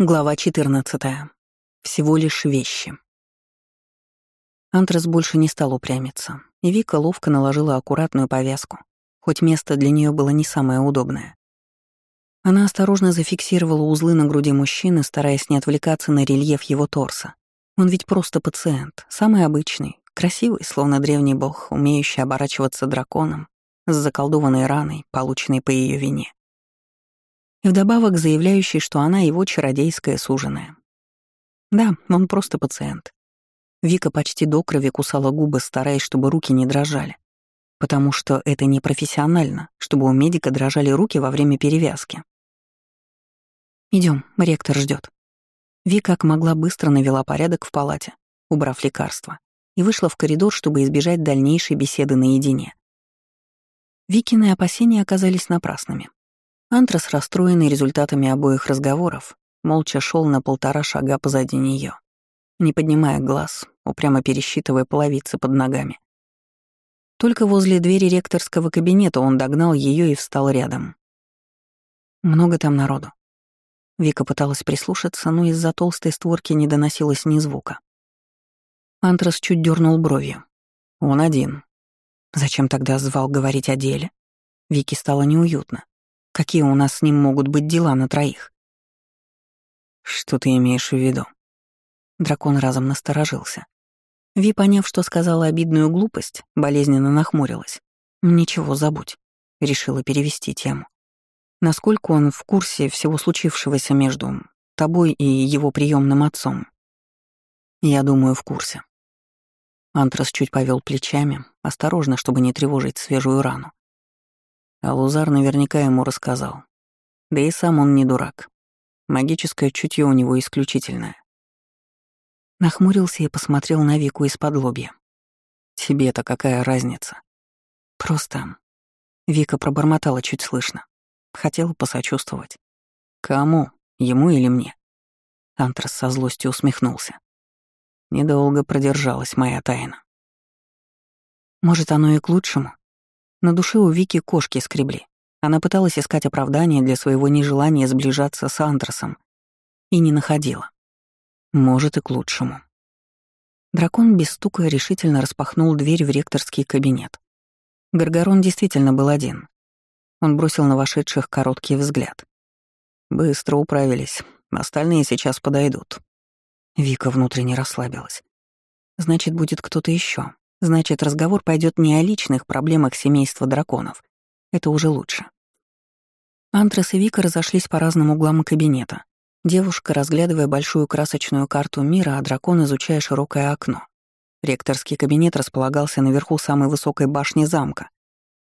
Глава 14. Всего лишь вещи. Антрас больше не стал упрямиться, и Вика ловко наложила аккуратную повязку, хоть место для нее было не самое удобное. Она осторожно зафиксировала узлы на груди мужчины, стараясь не отвлекаться на рельеф его торса. Он ведь просто пациент, самый обычный, красивый, словно древний бог, умеющий оборачиваться драконом, с заколдованной раной, полученной по ее вине и вдобавок заявляющий, что она его чародейская суженая. Да, он просто пациент. Вика почти до крови кусала губы, стараясь, чтобы руки не дрожали. Потому что это не профессионально, чтобы у медика дрожали руки во время перевязки. Идем, ректор ждет. Вика как могла быстро навела порядок в палате, убрав лекарства, и вышла в коридор, чтобы избежать дальнейшей беседы наедине. Викины опасения оказались напрасными. Антрас, расстроенный результатами обоих разговоров, молча шел на полтора шага позади нее, не поднимая глаз, упрямо пересчитывая половицы под ногами. Только возле двери ректорского кабинета он догнал ее и встал рядом. Много там народу. Вика пыталась прислушаться, но из-за толстой створки не доносилось ни звука. Антрас чуть дернул бровью. Он один. Зачем тогда звал говорить о деле? Вике стало неуютно. Какие у нас с ним могут быть дела на троих? Что ты имеешь в виду? Дракон разом насторожился. Ви, поняв, что сказала обидную глупость, болезненно нахмурилась. «Ничего, забудь», — решила перевести тему. Насколько он в курсе всего случившегося между тобой и его приемным отцом? Я думаю, в курсе. Антрас чуть повел плечами, осторожно, чтобы не тревожить свежую рану. А Лузар наверняка ему рассказал. Да и сам он не дурак. Магическое чутье у него исключительное. Нахмурился и посмотрел на Вику из-под лобья. «Тебе-то какая разница?» «Просто...» Вика пробормотала чуть слышно. Хотела посочувствовать. «Кому? Ему или мне?» Антрас со злостью усмехнулся. Недолго продержалась моя тайна. «Может, оно и к лучшему?» На душе у Вики кошки скребли. Она пыталась искать оправдание для своего нежелания сближаться с Андросом и не находила. Может, и к лучшему. Дракон без стука решительно распахнул дверь в ректорский кабинет. Гаргорон действительно был один. Он бросил на вошедших короткий взгляд. «Быстро управились. Остальные сейчас подойдут». Вика внутренне расслабилась. «Значит, будет кто-то еще. Значит, разговор пойдет не о личных проблемах семейства драконов. Это уже лучше. Антрас и Вика разошлись по разным углам кабинета. Девушка, разглядывая большую красочную карту мира, а дракон, изучая широкое окно. Ректорский кабинет располагался наверху самой высокой башни замка,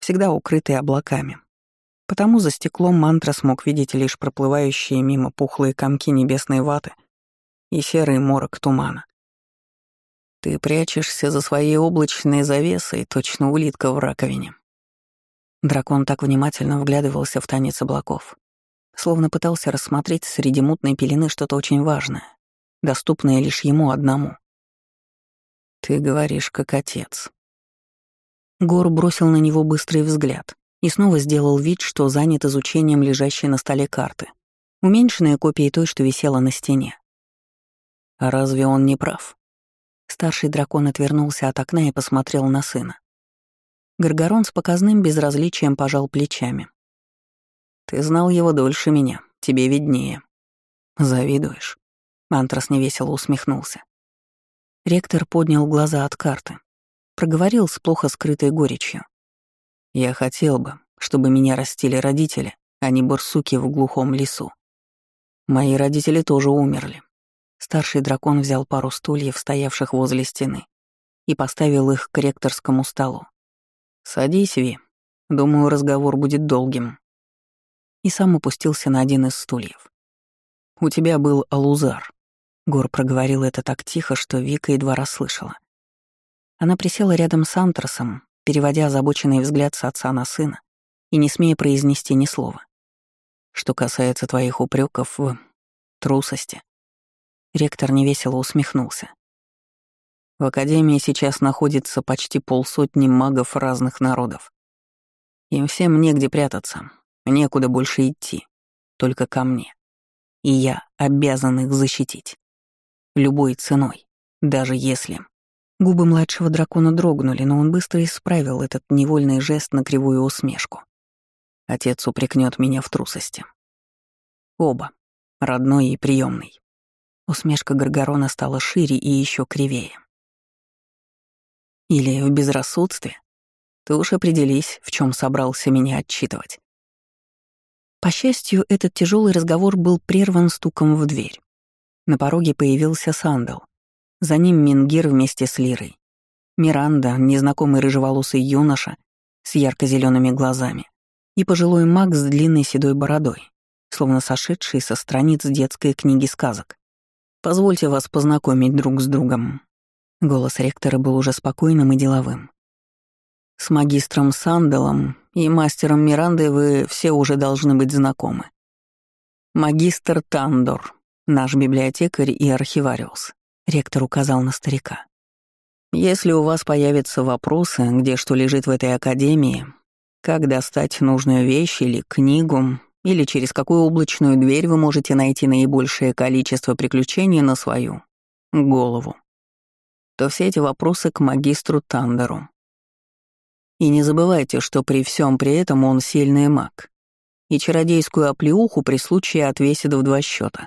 всегда укрытый облаками. Потому за стеклом мантра смог видеть лишь проплывающие мимо пухлые комки небесной ваты и серый морок тумана. Ты прячешься за своей облачной завесой, точно улитка в раковине. Дракон так внимательно вглядывался в танец облаков, словно пытался рассмотреть среди мутной пелены что-то очень важное, доступное лишь ему одному. «Ты говоришь, как отец». Гор бросил на него быстрый взгляд и снова сделал вид, что занят изучением лежащей на столе карты, уменьшенной копией той, что висела на стене. А разве он не прав? Старший дракон отвернулся от окна и посмотрел на сына. Гаргорон с показным безразличием пожал плечами. «Ты знал его дольше меня, тебе виднее». «Завидуешь?» Антрас невесело усмехнулся. Ректор поднял глаза от карты. Проговорил с плохо скрытой горечью. «Я хотел бы, чтобы меня растили родители, а не барсуки в глухом лесу. Мои родители тоже умерли. Старший дракон взял пару стульев, стоявших возле стены, и поставил их к ректорскому столу. «Садись, Ви. Думаю, разговор будет долгим». И сам упустился на один из стульев. «У тебя был алузар». Гор проговорил это так тихо, что Вика едва расслышала. Она присела рядом с Антрасом, переводя озабоченный взгляд с отца на сына и не смея произнести ни слова. Что касается твоих упреков в трусости, Ректор невесело усмехнулся. В Академии сейчас находится почти полсотни магов разных народов. Им всем негде прятаться, некуда больше идти, только ко мне. и я обязан их защитить. Любой ценой, даже если... Губы младшего дракона дрогнули, но он быстро исправил этот невольный жест на кривую усмешку. Отец упрекнет меня в трусости. Оба, родной и приемный. Усмешка Гаргорона стала шире и еще кривее. Или в безрассудстве? Ты уж определись, в чем собрался меня отчитывать. По счастью, этот тяжелый разговор был прерван стуком в дверь. На пороге появился Сандал. За ним Мингир вместе с Лирой. Миранда, незнакомый рыжеволосый юноша с ярко-зелеными глазами, и пожилой маг с длинной седой бородой, словно сошедший со страниц детской книги сказок. «Позвольте вас познакомить друг с другом». Голос ректора был уже спокойным и деловым. С магистром Санделом и мастером Мирандой вы все уже должны быть знакомы. Магистр Тандор, наш библиотекарь и архивариус, ректор указал на старика. Если у вас появятся вопросы, где что лежит в этой академии, как достать нужную вещь или книгу, или через какую облачную дверь вы можете найти наибольшее количество приключений на свою голову, то все эти вопросы к магистру Тандеру. И не забывайте, что при всем при этом он сильный маг. И чародейскую оплеуху при случае отвесит в два счета.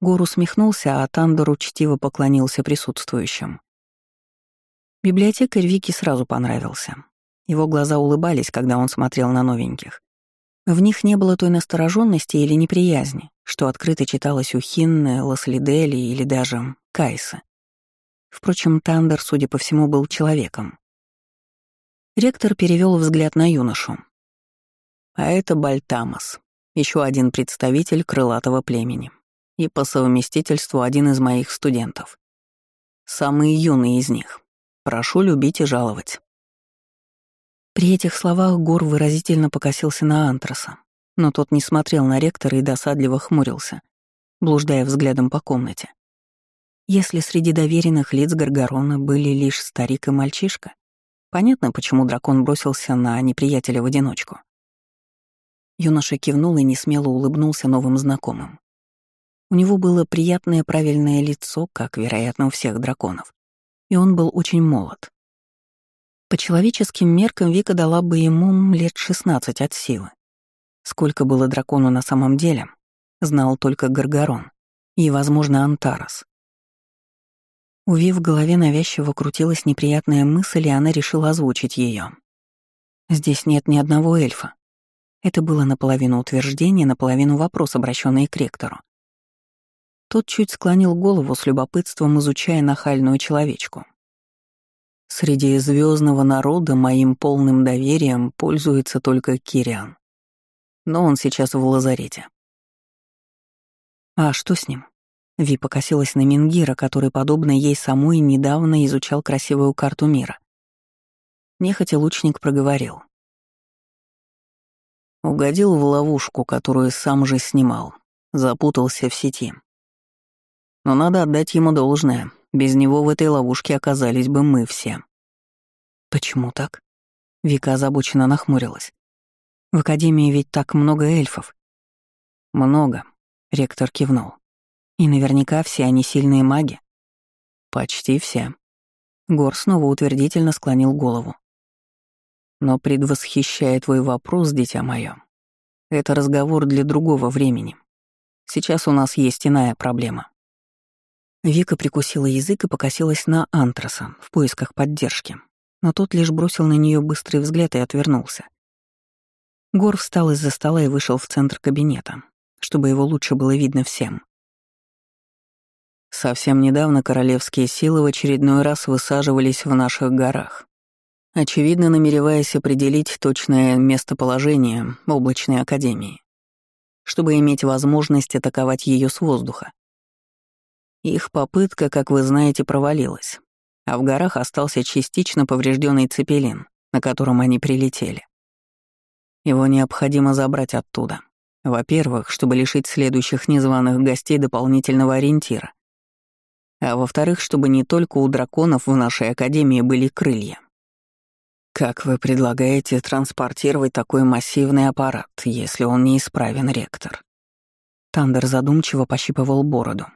Гор усмехнулся, а Тандер учтиво поклонился присутствующим. Библиотекарь Вики сразу понравился. Его глаза улыбались, когда он смотрел на новеньких. В них не было той настороженности или неприязни, что открыто читалось у Хинны, Ласлидели или даже Кайса. Впрочем, Тандер, судя по всему, был человеком. Ректор перевел взгляд на юношу. А это Бальтамас, еще один представитель крылатого племени. И по совместительству один из моих студентов. Самый юный из них. Прошу любить и жаловать. При этих словах Гор выразительно покосился на Антраса, но тот не смотрел на ректора и досадливо хмурился, блуждая взглядом по комнате. Если среди доверенных лиц Гаргорона были лишь старик и мальчишка, Понятно, почему дракон бросился на неприятеля в одиночку. Юноша кивнул и несмело улыбнулся новым знакомым. У него было приятное правильное лицо, как, вероятно, у всех драконов. И он был очень молод. По человеческим меркам Вика дала бы ему лет 16 от силы. Сколько было дракону на самом деле, знал только Гаргорон и, возможно, Антарас. У Ви в голове навязчиво крутилась неприятная мысль, и она решила озвучить ее. «Здесь нет ни одного эльфа». Это было наполовину утверждение, наполовину вопрос, обращенный к ректору. Тот чуть склонил голову с любопытством, изучая нахальную человечку. Среди звездного народа моим полным доверием пользуется только Кириан. Но он сейчас в лазарете. А что с ним? Ви покосилась на Мингира, который, подобно ей самой, недавно изучал красивую карту мира. Нехотя лучник проговорил. Угодил в ловушку, которую сам же снимал. Запутался в сети. Но надо отдать ему должное. Без него в этой ловушке оказались бы мы все. Почему так? Вика озабоченно нахмурилась. В Академии ведь так много эльфов. Много, ректор кивнул. И наверняка все они сильные маги. Почти все. Гор снова утвердительно склонил голову. Но предвосхищая твой вопрос, дитя мое, это разговор для другого времени. Сейчас у нас есть иная проблема. Вика прикусила язык и покосилась на Антраса в поисках поддержки, но тот лишь бросил на нее быстрый взгляд и отвернулся. Гор встал из-за стола и вышел в центр кабинета, чтобы его лучше было видно всем. Совсем недавно королевские силы в очередной раз высаживались в наших горах, очевидно намереваясь определить точное местоположение облачной академии, чтобы иметь возможность атаковать ее с воздуха. Их попытка, как вы знаете, провалилась, а в горах остался частично поврежденный цепелин, на котором они прилетели. Его необходимо забрать оттуда. Во-первых, чтобы лишить следующих незваных гостей дополнительного ориентира, а во-вторых, чтобы не только у драконов в нашей академии были крылья. Как вы предлагаете транспортировать такой массивный аппарат, если он неисправен, ректор? Тандер задумчиво пощипывал бороду.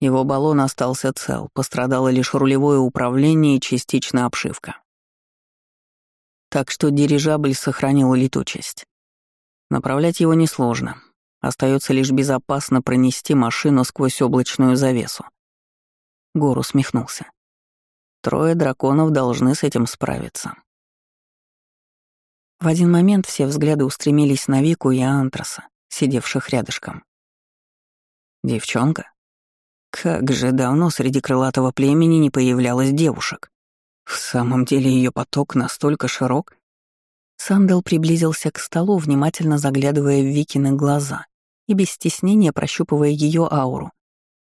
Его баллон остался цел, пострадало лишь рулевое управление и частично обшивка. Так что дирижабль сохранил летучесть. Направлять его несложно. Остается лишь безопасно пронести машину сквозь облачную завесу. Гор усмехнулся. Трое драконов должны с этим справиться. В один момент все взгляды устремились на Вику и Антраса, сидевших рядышком. Девчонка? Как же давно среди крылатого племени не появлялось девушек. В самом деле ее поток настолько широк. Сандал приблизился к столу, внимательно заглядывая в Викины глаза и без стеснения прощупывая ее ауру.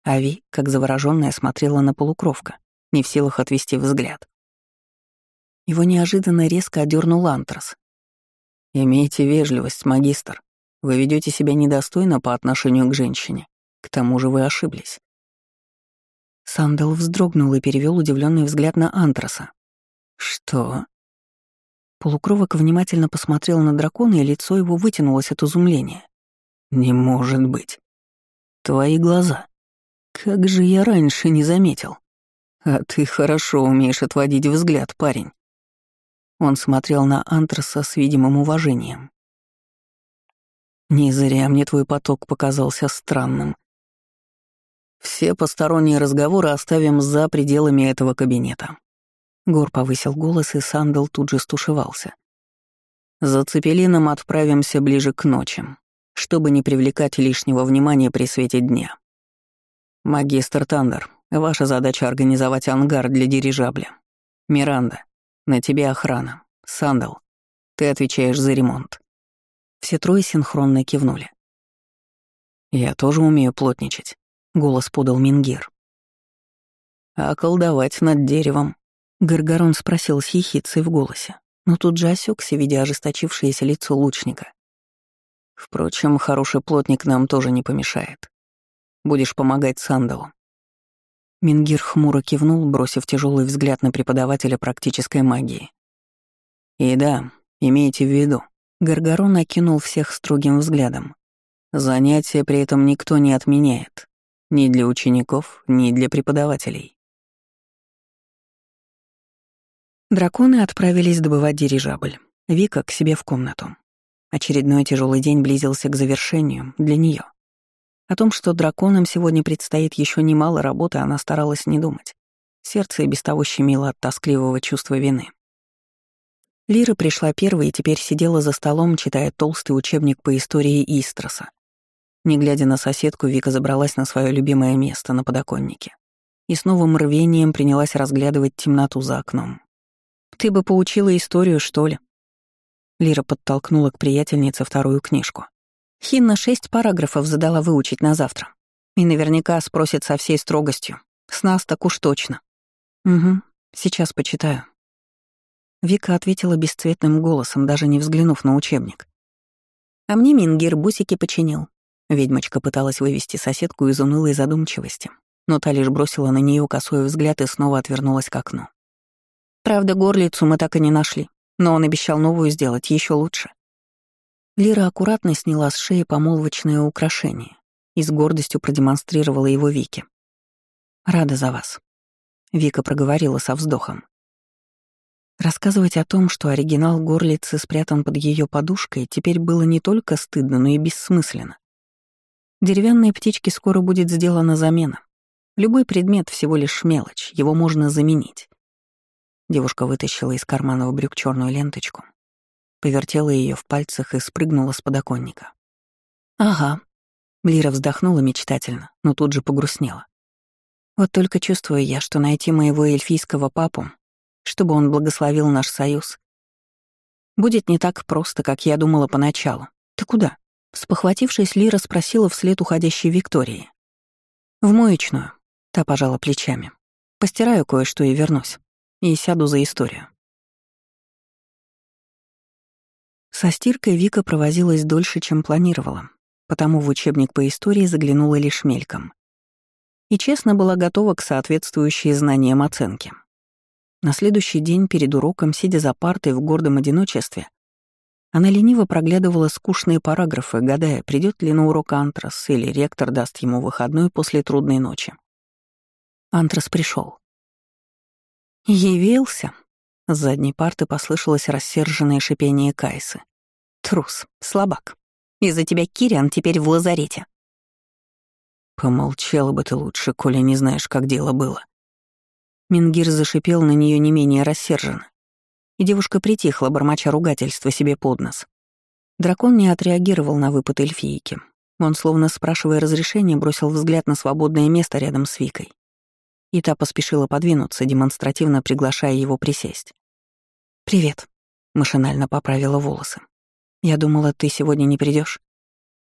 Ави, как заворожённая, смотрела на полукровка, не в силах отвести взгляд. Его неожиданно резко одернул Антрас. «Имейте вежливость, магистр. Вы ведете себя недостойно по отношению к женщине. К тому же вы ошиблись». Сандал вздрогнул и перевел удивленный взгляд на Антраса. «Что?» Полукровок внимательно посмотрел на дракона, и лицо его вытянулось от изумления. «Не может быть. Твои глаза. Как же я раньше не заметил. А ты хорошо умеешь отводить взгляд, парень». Он смотрел на Антраса с видимым уважением. «Не зря мне твой поток показался странным. Все посторонние разговоры оставим за пределами этого кабинета». Гор повысил голос, и Сандал тут же стушевался. «За Цепелином отправимся ближе к ночи, чтобы не привлекать лишнего внимания при свете дня. Магистр Тандер, ваша задача — организовать ангар для дирижабля. Миранда, на тебе охрана. Сандал, ты отвечаешь за ремонт». Все трое синхронно кивнули. «Я тоже умею плотничать», — голос подал Мингир. «А колдовать над деревом?» — Гаргарон спросил с ехицей в голосе, но тут же осекся, видя ожесточившееся лицо лучника. «Впрочем, хороший плотник нам тоже не помешает. Будешь помогать Сандалу». Мингир хмуро кивнул, бросив тяжелый взгляд на преподавателя практической магии. «И да, имейте в виду», — Гаргарон окинул всех строгим взглядом. «Занятия при этом никто не отменяет. Ни для учеников, ни для преподавателей. Драконы отправились добывать дирижабль. Вика к себе в комнату. Очередной тяжелый день близился к завершению для нее. О том, что драконам сегодня предстоит еще немало работы, она старалась не думать. Сердце и без того щемило от тоскливого чувства вины. Лира пришла первой и теперь сидела за столом, читая толстый учебник по истории Истроса. Не глядя на соседку, Вика забралась на свое любимое место на подоконнике и с новым рвением принялась разглядывать темноту за окном. «Ты бы поучила историю, что ли?» Лира подтолкнула к приятельнице вторую книжку. Хинна шесть параграфов задала выучить на завтра. И наверняка спросит со всей строгостью. С нас так уж точно. «Угу, сейчас почитаю». Вика ответила бесцветным голосом, даже не взглянув на учебник. А мне Мингир бусики починил. Ведьмочка пыталась вывести соседку из унылой задумчивости, но та лишь бросила на нее косой взгляд и снова отвернулась к окну. Правда, горлицу мы так и не нашли, но он обещал новую сделать еще лучше. Лира аккуратно сняла с шеи помолвочное украшение и с гордостью продемонстрировала его Вике. «Рада за вас», — Вика проговорила со вздохом. Рассказывать о том, что оригинал горлицы спрятан под ее подушкой, теперь было не только стыдно, но и бессмысленно. Деревянной птичке скоро будет сделана замена. Любой предмет всего лишь мелочь, его можно заменить. Девушка вытащила из кармана в брюк черную ленточку, повертела ее в пальцах и спрыгнула с подоконника. «Ага», — Лира вздохнула мечтательно, но тут же погрустнела. «Вот только чувствую я, что найти моего эльфийского папу, чтобы он благословил наш союз, будет не так просто, как я думала поначалу. Ты куда?» Спохватившись, Лира спросила вслед уходящей Виктории. «В моечную», — та пожала плечами. «Постираю кое-что и вернусь. И сяду за историю». Со стиркой Вика провозилась дольше, чем планировала, потому в учебник по истории заглянула лишь мельком. И честно была готова к соответствующей знаниям оценки. На следующий день перед уроком, сидя за партой в гордом одиночестве, Она лениво проглядывала скучные параграфы, гадая, придет ли на урок Антрас или ректор даст ему выходной после трудной ночи. Антрас пришел. «Явился!» С задней парты послышалось рассерженное шипение Кайсы. «Трус, слабак. Из-за тебя Кириан теперь в лазарете». «Помолчала бы ты лучше, коли не знаешь, как дело было». Мингир зашипел на нее не менее рассерженно и девушка притихла, бормоча ругательства себе под нос. Дракон не отреагировал на выпад эльфийки. Он, словно спрашивая разрешения, бросил взгляд на свободное место рядом с Викой. И та поспешила подвинуться, демонстративно приглашая его присесть. «Привет», — машинально поправила волосы. «Я думала, ты сегодня не придешь.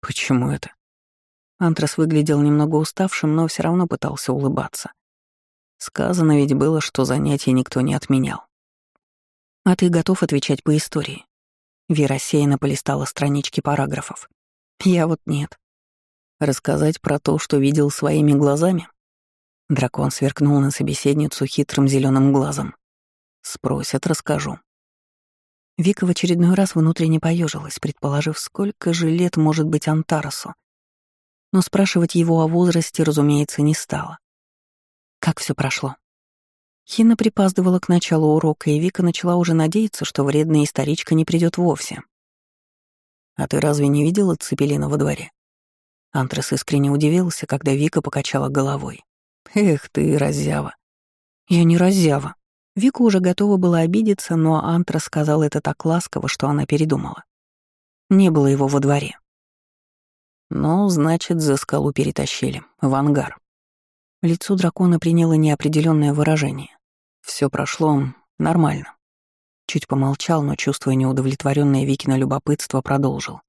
«Почему это?» Антрас выглядел немного уставшим, но все равно пытался улыбаться. Сказано ведь было, что занятия никто не отменял. А ты готов отвечать по истории? Вера рассеянно полистала странички параграфов. Я вот нет. Рассказать про то, что видел своими глазами? Дракон сверкнул на собеседницу хитрым зеленым глазом. Спросят, расскажу. Вика в очередной раз внутренне поежилась, предположив, сколько же лет может быть Антарасу. Но спрашивать его о возрасте, разумеется, не стала. Как все прошло? Хина припаздывала к началу урока, и Вика начала уже надеяться, что вредная историчка не придет вовсе. «А ты разве не видела Цепелина во дворе?» Антрес искренне удивился, когда Вика покачала головой. «Эх ты, раззява!» «Я не раззява!» Вика уже готова была обидеться, но Антрес сказал это так ласково, что она передумала. Не было его во дворе. «Ну, значит, за скалу перетащили, в ангар». Лицо дракона приняло неопределенное выражение. Все прошло нормально. Чуть помолчал, но, чувствуя неудовлетворенное Викино любопытство, продолжил.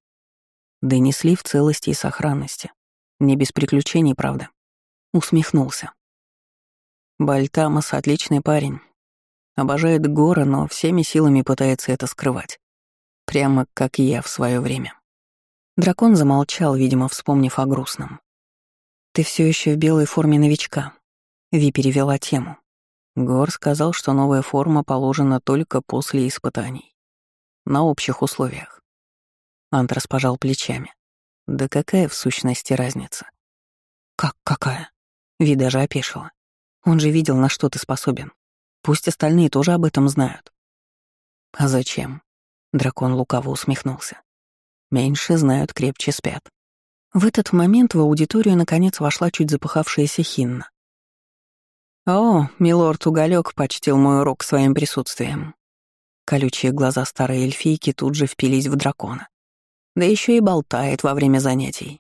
Донесли в целости и сохранности. Не без приключений, правда. Усмехнулся. Бальтамас — отличный парень. Обожает горы, но всеми силами пытается это скрывать. Прямо как я в свое время. Дракон замолчал, видимо, вспомнив о грустном. «Ты все еще в белой форме новичка», — Ви перевела тему. Гор сказал, что новая форма положена только после испытаний. На общих условиях. Антрас пожал плечами. Да какая в сущности разница? Как какая? Ви даже опешила. Он же видел, на что ты способен. Пусть остальные тоже об этом знают. А зачем? Дракон лукаво усмехнулся. Меньше знают, крепче спят. В этот момент в аудиторию наконец вошла чуть запыхавшаяся Хинна. «О, милорд Уголек почтил мой урок своим присутствием». Колючие глаза старой эльфийки тут же впились в дракона. Да еще и болтает во время занятий.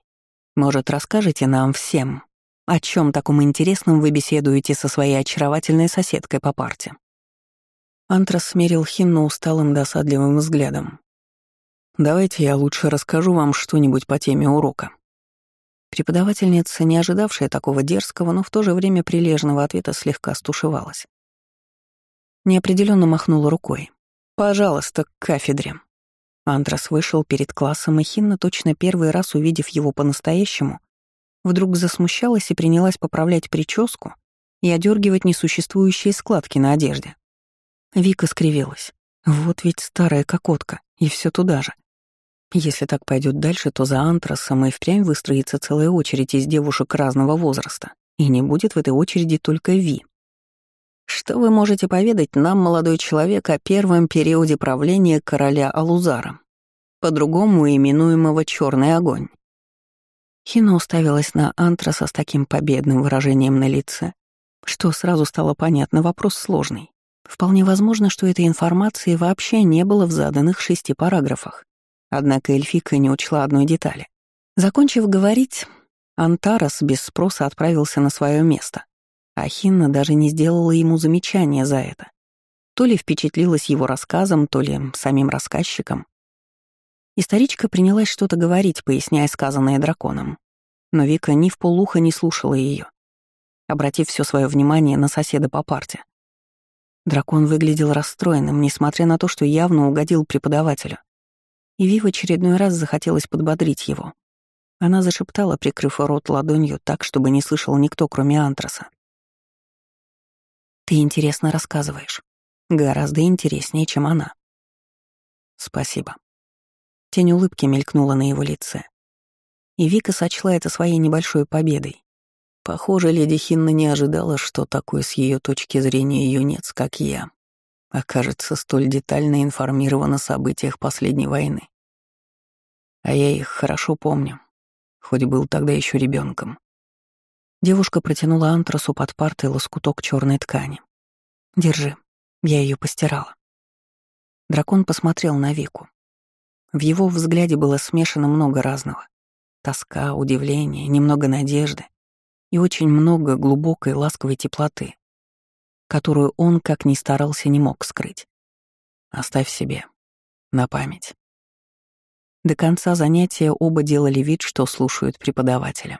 Может, расскажете нам всем, о чем таком интересном вы беседуете со своей очаровательной соседкой по парте?» Антрас смерил Хинну усталым досадливым взглядом. «Давайте я лучше расскажу вам что-нибудь по теме урока», Преподавательница, не ожидавшая такого дерзкого, но в то же время прилежного ответа, слегка стушевалась. Неопределенно махнула рукой. «Пожалуйста, к кафедре». Андрас вышел перед классом, и Хинна, точно первый раз увидев его по-настоящему, вдруг засмущалась и принялась поправлять прическу и одергивать несуществующие складки на одежде. Вика скривилась. Вот ведь старая кокотка, и все туда же. Если так пойдет дальше, то за антрасом и впрямь выстроится целая очередь из девушек разного возраста, и не будет в этой очереди только Ви. Что вы можете поведать нам, молодой человек, о первом периоде правления короля Алузара, по-другому именуемого Черный огонь? Хина уставилась на антраса с таким победным выражением на лице, что сразу стало понятно, вопрос сложный. Вполне возможно, что этой информации вообще не было в заданных шести параграфах. Однако эльфика не учла одной детали. Закончив говорить, Антарас без спроса отправился на свое место, а даже не сделала ему замечания за это. То ли впечатлилась его рассказом, то ли самим рассказчиком. Историчка принялась что-то говорить, поясняя сказанное драконом. Но Вика ни в полуха не слушала ее, обратив все свое внимание на соседа по парте. Дракон выглядел расстроенным, несмотря на то, что явно угодил преподавателю и Ви в очередной раз захотелось подбодрить его. Она зашептала, прикрыв рот ладонью так, чтобы не слышал никто, кроме Антраса. «Ты интересно рассказываешь. Гораздо интереснее, чем она». «Спасибо». Тень улыбки мелькнула на его лице. И Вика сочла это своей небольшой победой. Похоже, леди Хинна не ожидала, что такой с ее точки зрения юнец, как я, окажется столь детально информирован о событиях последней войны. А я их хорошо помню, хоть был тогда еще ребенком. Девушка протянула антрасу под партой лоскуток черной ткани. «Держи, я ее постирала». Дракон посмотрел на Вику. В его взгляде было смешано много разного. Тоска, удивление, немного надежды и очень много глубокой ласковой теплоты, которую он, как ни старался, не мог скрыть. Оставь себе. На память. До конца занятия оба делали вид, что слушают преподавателя.